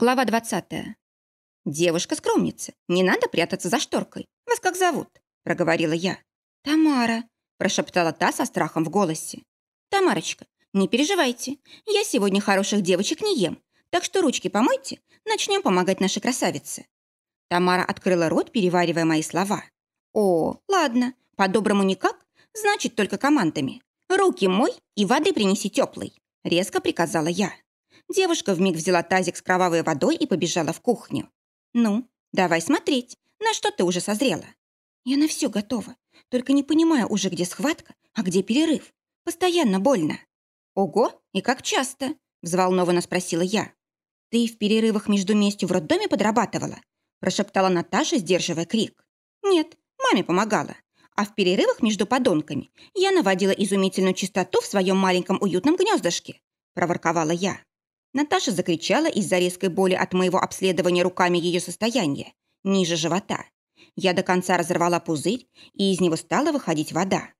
Глава 20. «Девушка-скромница, не надо прятаться за шторкой. Вас как зовут?» – проговорила я. «Тамара», – прошептала та со страхом в голосе. «Тамарочка, не переживайте. Я сегодня хороших девочек не ем, так что ручки помойте, начнем помогать нашей красавице». Тамара открыла рот, переваривая мои слова. «О, ладно, по-доброму никак, значит, только командами. Руки мой и воды принеси теплой», – резко приказала я. Девушка вмиг взяла тазик с кровавой водой и побежала в кухню. «Ну, давай смотреть, на что ты уже созрела?» «Я на все готова, только не понимаю уже, где схватка, а где перерыв. Постоянно больно». «Ого, и как часто?» – взволнованно спросила я. «Ты в перерывах между местью в роддоме подрабатывала?» – прошептала Наташа, сдерживая крик. «Нет, маме помогала. А в перерывах между подонками я наводила изумительную чистоту в своем маленьком уютном гнездышке», – проворковала я. Наташа закричала из-за резкой боли от моего обследования руками ее состояния, ниже живота. Я до конца разорвала пузырь, и из него стала выходить вода.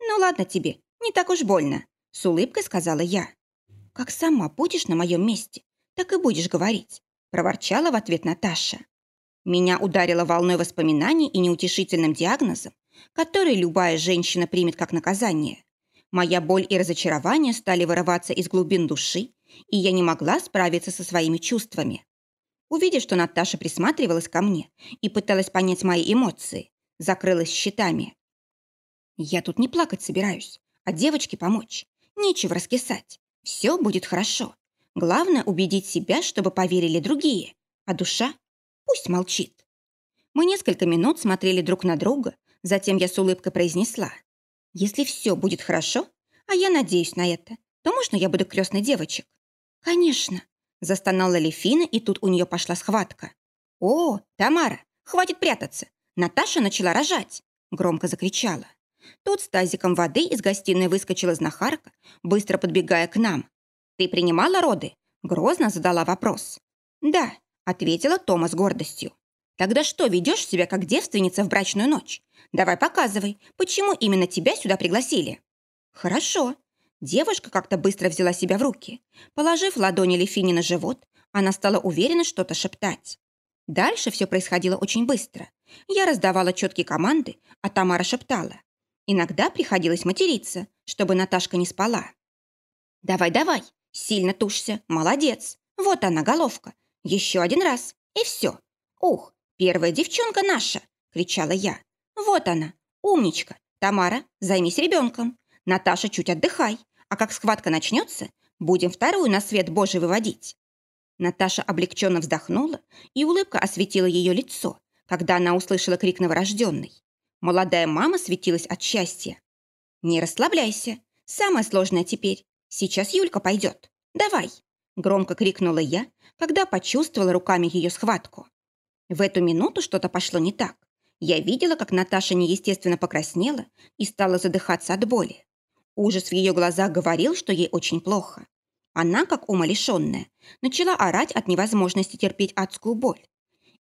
«Ну ладно тебе, не так уж больно», — с улыбкой сказала я. «Как сама будешь на моем месте, так и будешь говорить», — проворчала в ответ Наташа. Меня ударило волной воспоминаний и неутешительным диагнозом, который любая женщина примет как наказание. Моя боль и разочарование стали вырываться из глубин души, и я не могла справиться со своими чувствами. Увидев, что Наташа присматривалась ко мне и пыталась понять мои эмоции, закрылась щитами. «Я тут не плакать собираюсь, а девочке помочь. Нечего раскисать. Все будет хорошо. Главное убедить себя, чтобы поверили другие. А душа пусть молчит». Мы несколько минут смотрели друг на друга, затем я с улыбкой произнесла. «Если все будет хорошо, а я надеюсь на это, то можно я буду крестной девочек?» «Конечно», – застонала Лефина, и тут у нее пошла схватка. «О, Тамара, хватит прятаться! Наташа начала рожать!» – громко закричала. Тут с тазиком воды из гостиной выскочила знахарка, быстро подбегая к нам. «Ты принимала роды?» – грозно задала вопрос. «Да», – ответила Тома с гордостью. «Тогда что ведешь себя как девственница в брачную ночь? Давай показывай, почему именно тебя сюда пригласили?» «Хорошо», Девушка как-то быстро взяла себя в руки. Положив ладони Лефини на живот, она стала уверенно что-то шептать. Дальше все происходило очень быстро. Я раздавала четкие команды, а Тамара шептала. Иногда приходилось материться, чтобы Наташка не спала. «Давай, давай, сильно тушься, молодец. Вот она, головка. Еще один раз, и все. Ух, первая девчонка наша!» – кричала я. «Вот она, умничка. Тамара, займись ребенком. Наташа, чуть отдыхай. А как схватка начнется, будем вторую на свет Божий выводить». Наташа облегченно вздохнула, и улыбка осветила ее лицо, когда она услышала крик новорожденной. Молодая мама светилась от счастья. «Не расслабляйся. Самое сложное теперь. Сейчас Юлька пойдет. Давай!» Громко крикнула я, когда почувствовала руками ее схватку. В эту минуту что-то пошло не так. Я видела, как Наташа неестественно покраснела и стала задыхаться от боли. Ужас в ее глазах говорил, что ей очень плохо. Она, как умалишенная, начала орать от невозможности терпеть адскую боль.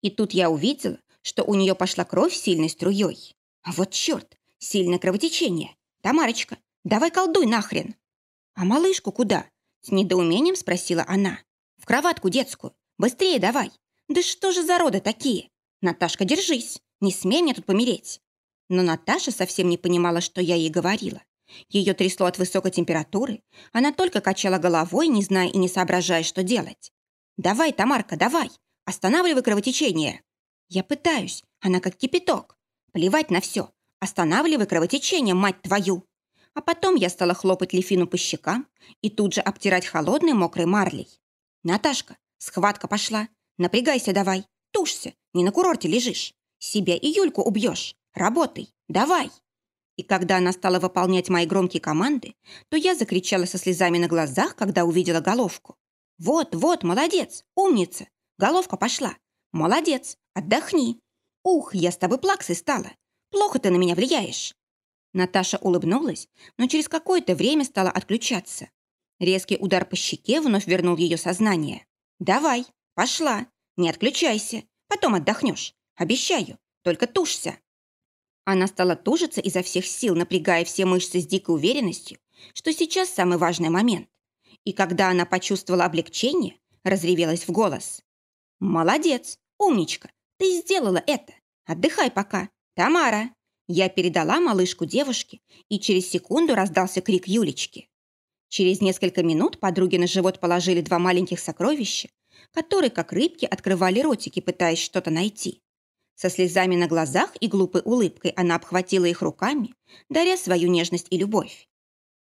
И тут я увидела, что у нее пошла кровь сильной струей. Вот черт, сильное кровотечение. Тамарочка, давай колдуй нахрен. А малышку куда? С недоумением спросила она. В кроватку детскую. Быстрее давай. Да что же за роды такие? Наташка, держись. Не смей мне тут помереть. Но Наташа совсем не понимала, что я ей говорила. Ее трясло от высокой температуры. Она только качала головой, не зная и не соображая, что делать. «Давай, Тамарка, давай! Останавливай кровотечение!» «Я пытаюсь. Она как кипяток. Плевать на все. Останавливай кровотечение, мать твою!» А потом я стала хлопать Лефину по щекам и тут же обтирать холодной мокрой марлей. «Наташка, схватка пошла. Напрягайся давай. Тушься. Не на курорте лежишь. Себя и Юльку убьешь. Работай. Давай!» И когда она стала выполнять мои громкие команды, то я закричала со слезами на глазах, когда увидела головку. «Вот, вот, молодец, умница! Головка пошла! Молодец, отдохни! Ух, я с тобой плаксой стала! Плохо ты на меня влияешь!» Наташа улыбнулась, но через какое-то время стала отключаться. Резкий удар по щеке вновь вернул ее сознание. «Давай, пошла, не отключайся, потом отдохнешь. Обещаю, только тушься!» Она стала тужиться изо всех сил, напрягая все мышцы с дикой уверенностью, что сейчас самый важный момент. И когда она почувствовала облегчение, разревелась в голос. Молодец, умничка, ты сделала это. Отдыхай пока. Тамара. Я передала малышку девушке, и через секунду раздался крик Юлечки. Через несколько минут подруги на живот положили два маленьких сокровища, которые, как рыбки, открывали ротики, пытаясь что-то найти. Со слезами на глазах и глупой улыбкой она обхватила их руками, даря свою нежность и любовь.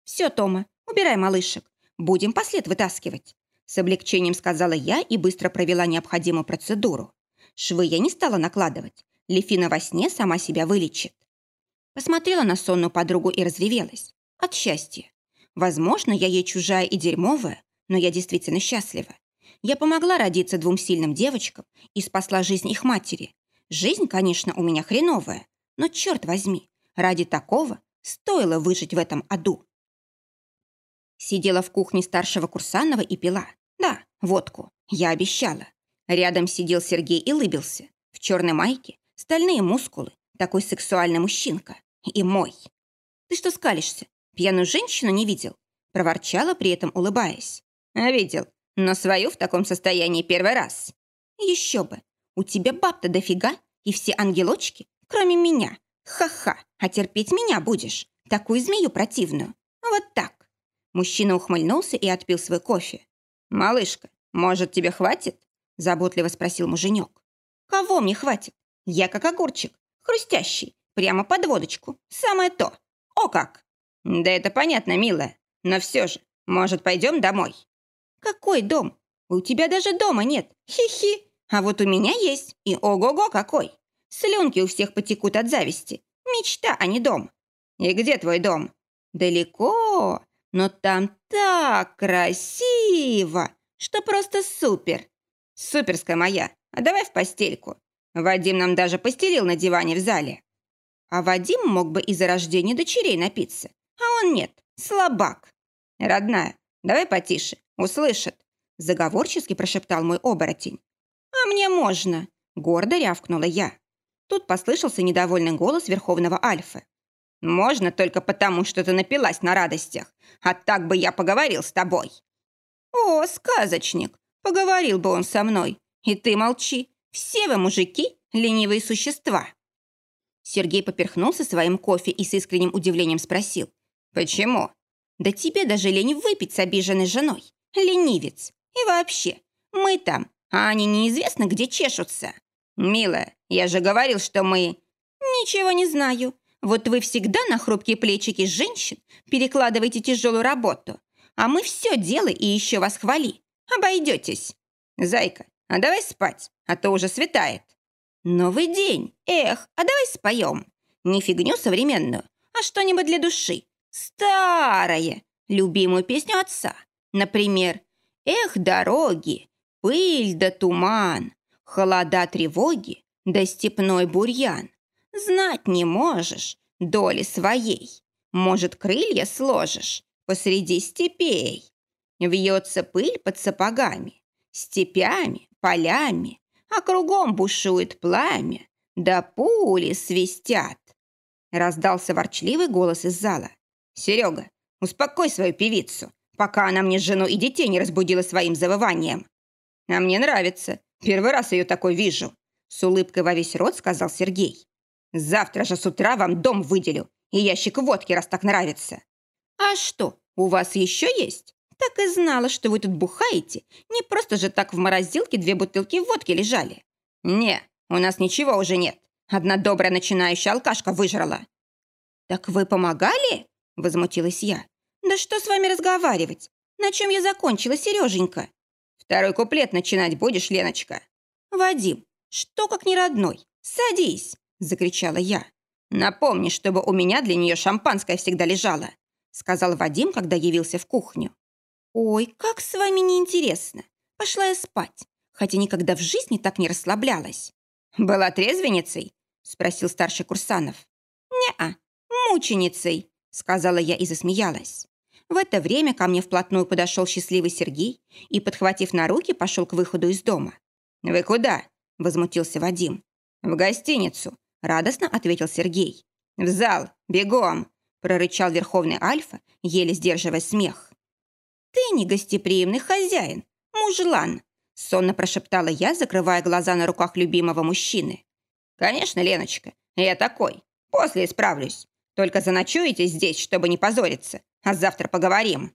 «Все, Тома, убирай малышек. Будем послед вытаскивать», с облегчением сказала я и быстро провела необходимую процедуру. Швы я не стала накладывать. Лефина во сне сама себя вылечит. Посмотрела на сонную подругу и разревелась. От счастья. Возможно, я ей чужая и дерьмовая, но я действительно счастлива. Я помогла родиться двум сильным девочкам и спасла жизнь их матери. Жизнь, конечно, у меня хреновая, но, черт возьми, ради такого стоило выжить в этом аду. Сидела в кухне старшего Курсанова и пила. Да, водку. Я обещала. Рядом сидел Сергей и лыбился. В черной майке, стальные мускулы, такой сексуальный мужчинка. И мой. Ты что скалишься? Пьяную женщину не видел?» Проворчала, при этом улыбаясь. «А видел, но свою в таком состоянии первый раз». «Еще бы! У тебя баб-то дофига, и все ангелочки, кроме меня. Ха-ха, а терпеть меня будешь, такую змею противную. Вот так». Мужчина ухмыльнулся и отпил свой кофе. «Малышка, может, тебе хватит?» Заботливо спросил муженек. «Кого мне хватит? Я как огурчик, хрустящий, прямо под водочку. Самое то. О как!» «Да это понятно, милая. Но все же, может, пойдем домой?» «Какой дом? У тебя даже дома нет. Хи-хи. А вот у меня есть. И ого-го какой. Слюнки у всех потекут от зависти. Мечта, а не дом. И где твой дом? Далеко, но там так красиво, что просто супер. Суперская моя. А давай в постельку. Вадим нам даже постелил на диване в зале. А Вадим мог бы из-за рождения дочерей напиться. А он нет, слабак. Родная, давай потише, услышит. Заговорчески прошептал мой оборотень. А мне можно, гордо рявкнула я. Тут послышался недовольный голос Верховного Альфа. «Можно только потому, что ты напилась на радостях. А так бы я поговорил с тобой». «О, сказочник, поговорил бы он со мной. И ты молчи. Все вы, мужики, ленивые существа». Сергей поперхнулся своим кофе и с искренним удивлением спросил. «Почему?» «Да тебе даже лень выпить с обиженной женой. Ленивец. И вообще, мы там, а они неизвестно где чешутся». «Милая, я же говорил, что мы...» «Ничего не знаю. Вот вы всегда на хрупкие плечики женщин перекладываете тяжелую работу, а мы все делай и еще вас хвали. Обойдетесь». «Зайка, а давай спать, а то уже светает». «Новый день. Эх, а давай споем. Не фигню современную, а что-нибудь для души. Старое, любимую песню отца. Например, «Эх, дороги, пыль да туман, холода тревоги да степной бурьян. Знать не можешь доли своей, может, крылья сложишь посреди степей. Вьется пыль под сапогами, степями, полями, а кругом бушует пламя, да пули свистят. Раздался ворчливый голос из зала. «Серега, успокой свою певицу, пока она мне жену и детей не разбудила своим завыванием». «А мне нравится. Первый раз ее такой вижу», — с улыбкой во весь рот сказал Сергей. «Завтра же с утра вам дом выделю и ящик водки, раз так нравится». «А что, у вас еще есть? Так и знала, что вы тут бухаете. Не просто же так в морозилке две бутылки водки лежали». «Не, у нас ничего уже нет. Одна добрая начинающая алкашка выжрала». «Так вы помогали?» Возмутилась я. «Да что с вами разговаривать? На чем я закончила, Сереженька?» «Второй куплет начинать будешь, Леночка?» «Вадим, что как не родной? Садись!» Закричала я. «Напомни, чтобы у меня для нее шампанское всегда лежало», сказал Вадим, когда явился в кухню. «Ой, как с вами неинтересно. Пошла я спать, хотя никогда в жизни так не расслаблялась». «Была трезвенницей?» спросил старший Курсанов. «Не-а, мученицей», сказала я и засмеялась. В это время ко мне вплотную подошел счастливый Сергей и, подхватив на руки, пошел к выходу из дома. «Вы куда?» – возмутился Вадим. «В гостиницу», – радостно ответил Сергей. «В зал, бегом!» – прорычал Верховный Альфа, еле сдерживая смех. «Ты не гостеприимный хозяин, мужлан!» – Сонно прошептала я, закрывая глаза на руках любимого мужчины. «Конечно, Леночка, я такой. После исправлюсь. Только заночуете здесь, чтобы не позориться, а завтра поговорим».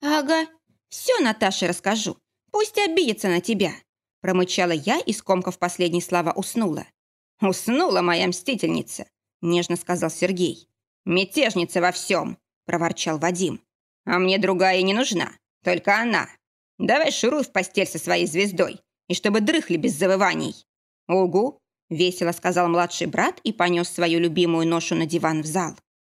«Ага, все Наташе расскажу. Пусть обидится на тебя», промычала я и, скомкав последние слова, уснула. «Уснула моя мстительница», нежно сказал Сергей. «Мятежница во всем», проворчал Вадим. «А мне другая не нужна, только она. Давай шуруй в постель со своей звездой, и чтобы дрыхли без завываний». «Угу», — весело сказал младший брат и понес свою любимую ношу на диван в зал.